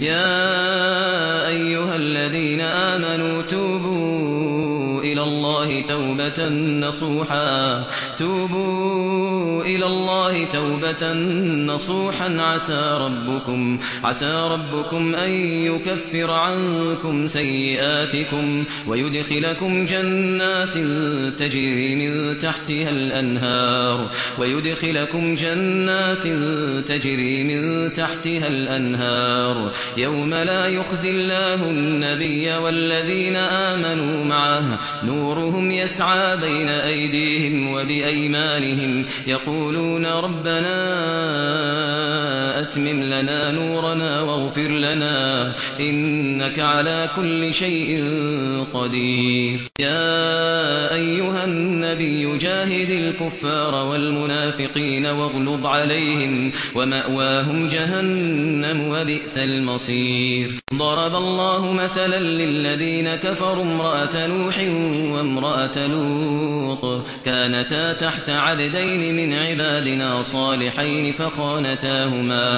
يا أيها الذين امنوا إلى الله توبة نصوحا. توبوا إلى الله توبة نصوحا. عسى ربكم عسى ربكم أن يكفر عنكم سيئاتكم ويدخلكم جنات تجري من تحتها الأنهار ويدخلكم جنات تجري من تحتها الأنهار. يوم لا يخزي الله النبي والذين آمنوا معه نورهم يسعى بين أيديهم وبأيمانهم يقولون ربنا أتمم لنا نورنا واغفر لنا. إنك على كل شيء قدير. يا أيها النبي جاهد الكفار والمنافقين واغلظ عليهم ومأواهم جهنم وبئس المصير. ضرب الله مثلا للذين كفروا امرأة نوح وامرأة لوط كانتا تحت عبدين من عبادنا صالحين فخانتاهما.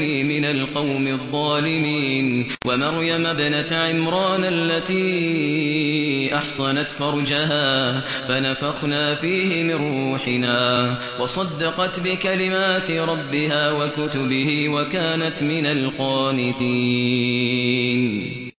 من القوم الظالمين ومريم ابنة عمران التي أحصنت فرجها فنفخنا فيه من روحنا وصدقت بكلمات ربها وكتبه وكانت من القانتين.